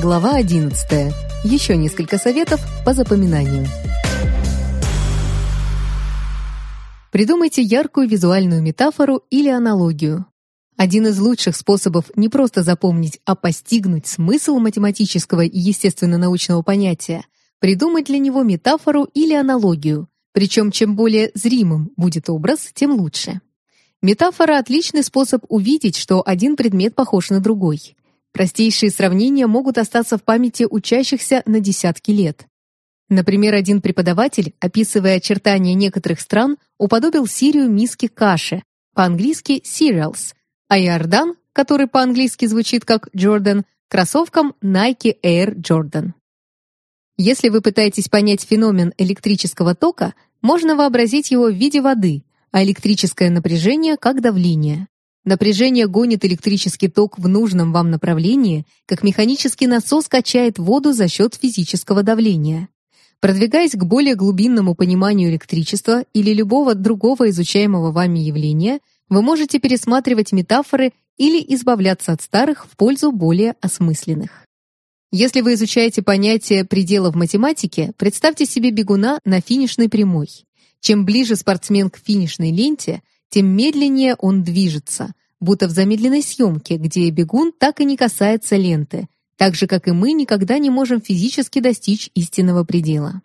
Глава 11. Еще несколько советов по запоминанию. Придумайте яркую визуальную метафору или аналогию. Один из лучших способов не просто запомнить, а постигнуть смысл математического и естественно-научного понятия – придумать для него метафору или аналогию, причем чем более зримым будет образ, тем лучше. Метафора – отличный способ увидеть, что один предмет похож на другой. Простейшие сравнения могут остаться в памяти учащихся на десятки лет. Например, один преподаватель, описывая очертания некоторых стран, уподобил Сирию миске каши, по-английски cereals, а Иордан, который по-английски звучит как Jordan, кроссовкам Nike Air Jordan. Если вы пытаетесь понять феномен электрического тока, можно вообразить его в виде воды, а электрическое напряжение как давление. Напряжение гонит электрический ток в нужном вам направлении, как механический насос качает воду за счет физического давления. Продвигаясь к более глубинному пониманию электричества или любого другого изучаемого вами явления, вы можете пересматривать метафоры или избавляться от старых в пользу более осмысленных. Если вы изучаете понятие предела в математике, представьте себе бегуна на финишной прямой. Чем ближе спортсмен к финишной ленте, тем медленнее он движется, будто в замедленной съемке, где бегун так и не касается ленты, так же, как и мы никогда не можем физически достичь истинного предела.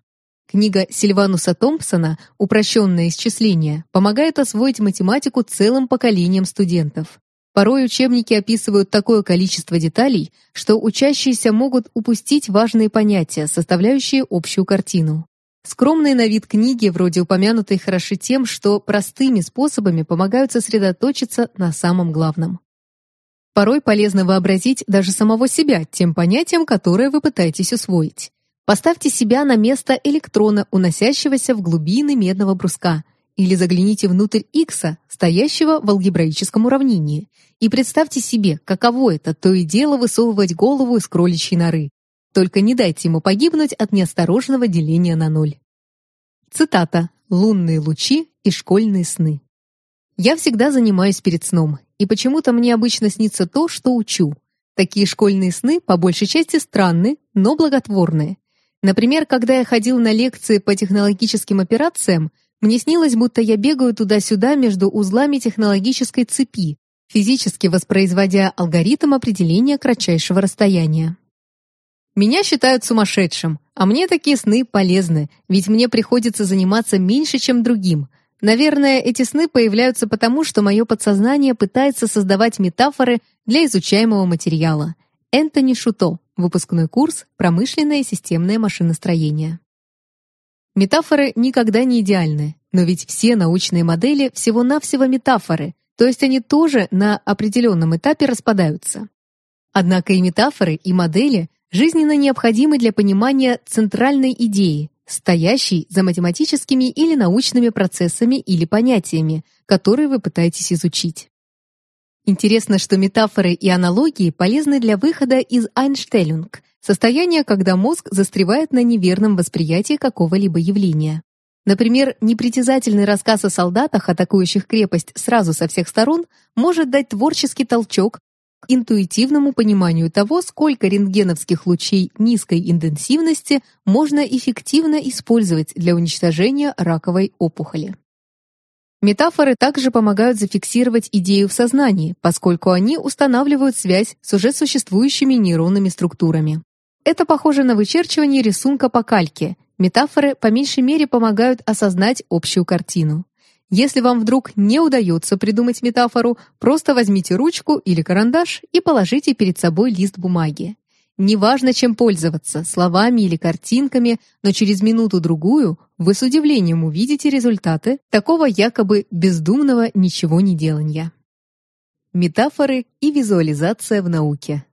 Книга Сильвануса Томпсона «Упрощенное исчисление» помогает освоить математику целым поколениям студентов. Порой учебники описывают такое количество деталей, что учащиеся могут упустить важные понятия, составляющие общую картину. Скромные на вид книги, вроде упомянутой, хороши тем, что простыми способами помогают сосредоточиться на самом главном. Порой полезно вообразить даже самого себя тем понятием, которое вы пытаетесь усвоить. Поставьте себя на место электрона, уносящегося в глубины медного бруска, или загляните внутрь Икса, стоящего в алгебраическом уравнении, и представьте себе, каково это то и дело высовывать голову из кроличьей норы, только не дайте ему погибнуть от неосторожного деления на ноль. Цитата. «Лунные лучи и школьные сны». Я всегда занимаюсь перед сном, и почему-то мне обычно снится то, что учу. Такие школьные сны по большей части странны, но благотворные. Например, когда я ходил на лекции по технологическим операциям, мне снилось, будто я бегаю туда-сюда между узлами технологической цепи, физически воспроизводя алгоритм определения кратчайшего расстояния. Меня считают сумасшедшим, а мне такие сны полезны, ведь мне приходится заниматься меньше, чем другим. Наверное, эти сны появляются потому, что мое подсознание пытается создавать метафоры для изучаемого материала. Энтони Шуто. Выпускной курс «Промышленное и системное машиностроение». Метафоры никогда не идеальны, но ведь все научные модели всего-навсего метафоры, то есть они тоже на определенном этапе распадаются. Однако и метафоры, и модели жизненно необходимы для понимания центральной идеи, стоящей за математическими или научными процессами или понятиями, которые вы пытаетесь изучить. Интересно, что метафоры и аналогии полезны для выхода из Einstellung, состояния, когда мозг застревает на неверном восприятии какого-либо явления. Например, непритязательный рассказ о солдатах, атакующих крепость сразу со всех сторон, может дать творческий толчок интуитивному пониманию того, сколько рентгеновских лучей низкой интенсивности можно эффективно использовать для уничтожения раковой опухоли. Метафоры также помогают зафиксировать идею в сознании, поскольку они устанавливают связь с уже существующими нейронными структурами. Это похоже на вычерчивание рисунка по кальке. Метафоры по меньшей мере помогают осознать общую картину. Если вам вдруг не удается придумать метафору, просто возьмите ручку или карандаш и положите перед собой лист бумаги. Неважно, чем пользоваться, словами или картинками, но через минуту-другую вы с удивлением увидите результаты такого якобы бездумного ничего не делания. Метафоры и визуализация в науке.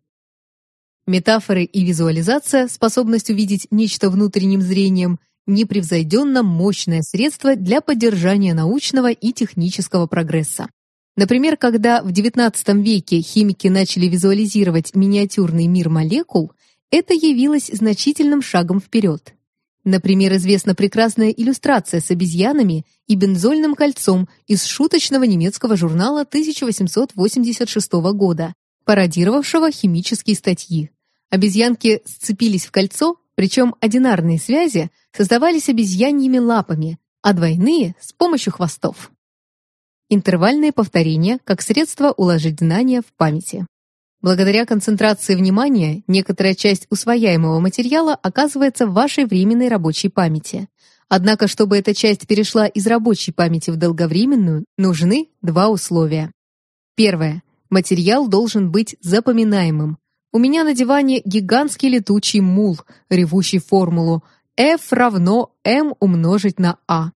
Метафоры и визуализация, способность увидеть нечто внутренним зрением, непревзойденно мощное средство для поддержания научного и технического прогресса. Например, когда в XIX веке химики начали визуализировать миниатюрный мир молекул, это явилось значительным шагом вперед. Например, известна прекрасная иллюстрация с обезьянами и бензольным кольцом из шуточного немецкого журнала 1886 года, пародировавшего химические статьи. Обезьянки сцепились в кольцо, причем одинарные связи создавались обезьяньими лапами, а двойные — с помощью хвостов. Интервальные повторения как средство уложить знания в памяти. Благодаря концентрации внимания некоторая часть усвояемого материала оказывается в вашей временной рабочей памяти. Однако, чтобы эта часть перешла из рабочей памяти в долговременную, нужны два условия. Первое. Материал должен быть запоминаемым. У меня на диване гигантский летучий мул, ревущий формулу F равно m умножить на a.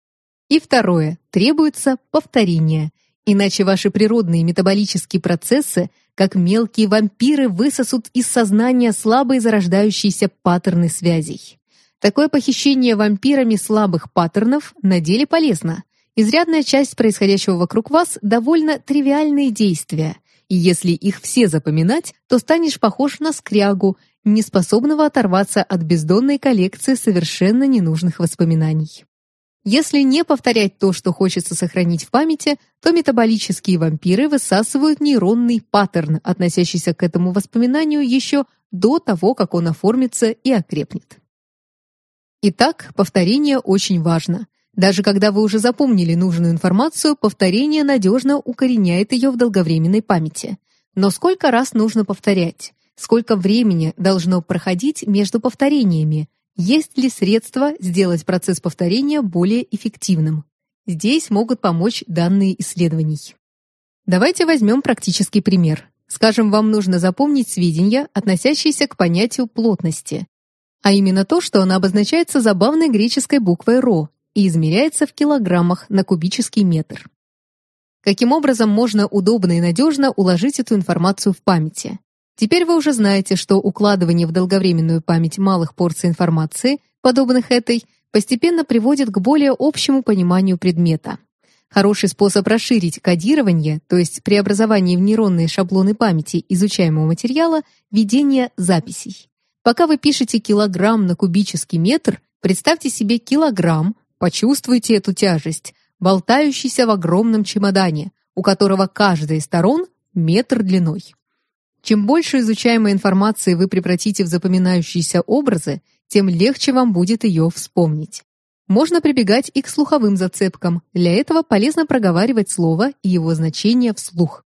И второе. Требуется повторение. Иначе ваши природные метаболические процессы, как мелкие вампиры, высосут из сознания слабые зарождающиеся паттерны связей. Такое похищение вампирами слабых паттернов на деле полезно. Изрядная часть происходящего вокруг вас довольно тривиальные действия, и если их все запоминать, то станешь похож на скрягу, неспособного оторваться от бездонной коллекции совершенно ненужных воспоминаний. Если не повторять то, что хочется сохранить в памяти, то метаболические вампиры высасывают нейронный паттерн, относящийся к этому воспоминанию еще до того, как он оформится и окрепнет. Итак, повторение очень важно. Даже когда вы уже запомнили нужную информацию, повторение надежно укореняет ее в долговременной памяти. Но сколько раз нужно повторять? Сколько времени должно проходить между повторениями? Есть ли средства сделать процесс повторения более эффективным? Здесь могут помочь данные исследований. Давайте возьмем практический пример. Скажем, вам нужно запомнить сведения, относящиеся к понятию плотности, а именно то, что она обозначается забавной греческой буквой «ро» и измеряется в килограммах на кубический метр. Каким образом можно удобно и надежно уложить эту информацию в памяти? Теперь вы уже знаете, что укладывание в долговременную память малых порций информации, подобных этой, постепенно приводит к более общему пониманию предмета. Хороший способ расширить кодирование, то есть преобразование в нейронные шаблоны памяти изучаемого материала, введение записей. Пока вы пишете килограмм на кубический метр, представьте себе килограмм, почувствуйте эту тяжесть, болтающийся в огромном чемодане, у которого каждая из сторон метр длиной. Чем больше изучаемой информации вы превратите в запоминающиеся образы, тем легче вам будет ее вспомнить. Можно прибегать и к слуховым зацепкам. Для этого полезно проговаривать слово и его значение вслух.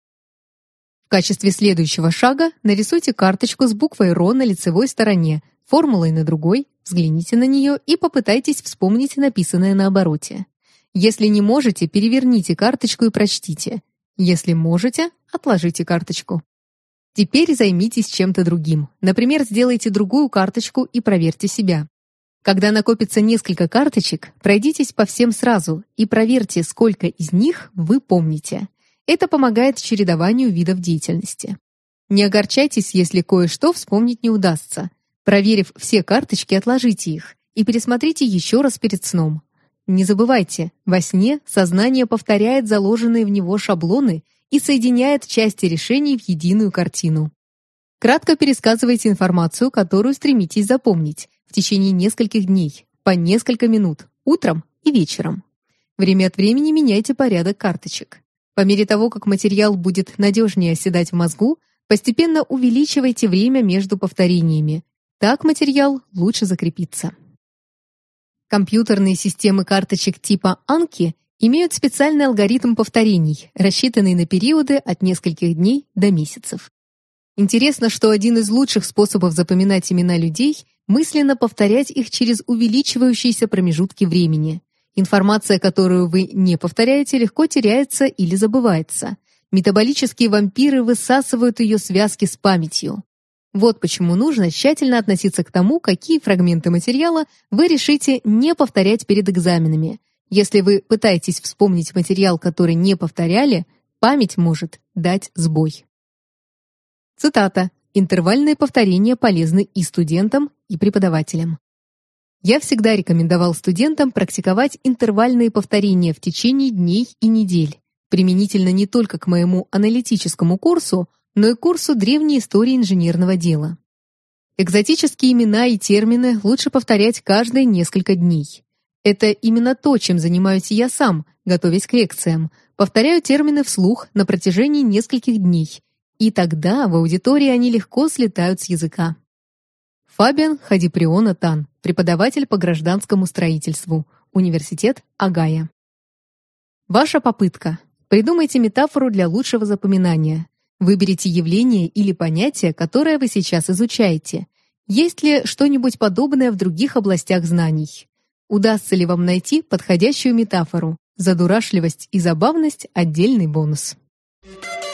В качестве следующего шага нарисуйте карточку с буквой РО на лицевой стороне, формулой на другой, взгляните на нее и попытайтесь вспомнить написанное на обороте. Если не можете, переверните карточку и прочтите. Если можете, отложите карточку. Теперь займитесь чем-то другим. Например, сделайте другую карточку и проверьте себя. Когда накопится несколько карточек, пройдитесь по всем сразу и проверьте, сколько из них вы помните. Это помогает чередованию видов деятельности. Не огорчайтесь, если кое-что вспомнить не удастся. Проверив все карточки, отложите их и пересмотрите еще раз перед сном. Не забывайте, во сне сознание повторяет заложенные в него шаблоны и соединяет части решений в единую картину. Кратко пересказывайте информацию, которую стремитесь запомнить в течение нескольких дней, по несколько минут, утром и вечером. Время от времени меняйте порядок карточек. По мере того, как материал будет надежнее оседать в мозгу, постепенно увеличивайте время между повторениями. Так материал лучше закрепится. Компьютерные системы карточек типа Анки имеют специальный алгоритм повторений, рассчитанный на периоды от нескольких дней до месяцев. Интересно, что один из лучших способов запоминать имена людей – мысленно повторять их через увеличивающиеся промежутки времени. Информация, которую вы не повторяете, легко теряется или забывается. Метаболические вампиры высасывают ее связки с памятью. Вот почему нужно тщательно относиться к тому, какие фрагменты материала вы решите не повторять перед экзаменами – если вы пытаетесь вспомнить материал, который не повторяли, память может дать сбой. Цитата. Интервальные повторения полезны и студентам, и преподавателям. Я всегда рекомендовал студентам практиковать интервальные повторения в течение дней и недель, применительно не только к моему аналитическому курсу, но и курсу древней истории инженерного дела. Экзотические имена и термины лучше повторять каждые несколько дней. Это именно то, чем занимаюсь я сам, готовясь к лекциям. Повторяю термины вслух на протяжении нескольких дней. И тогда в аудитории они легко слетают с языка. Фабиан Хадиприона Тан, преподаватель по гражданскому строительству, Университет Агая. Ваша попытка. Придумайте метафору для лучшего запоминания. Выберите явление или понятие, которое вы сейчас изучаете. Есть ли что-нибудь подобное в других областях знаний? Удастся ли вам найти подходящую метафору? За дурашливость и забавность отдельный бонус. Thank you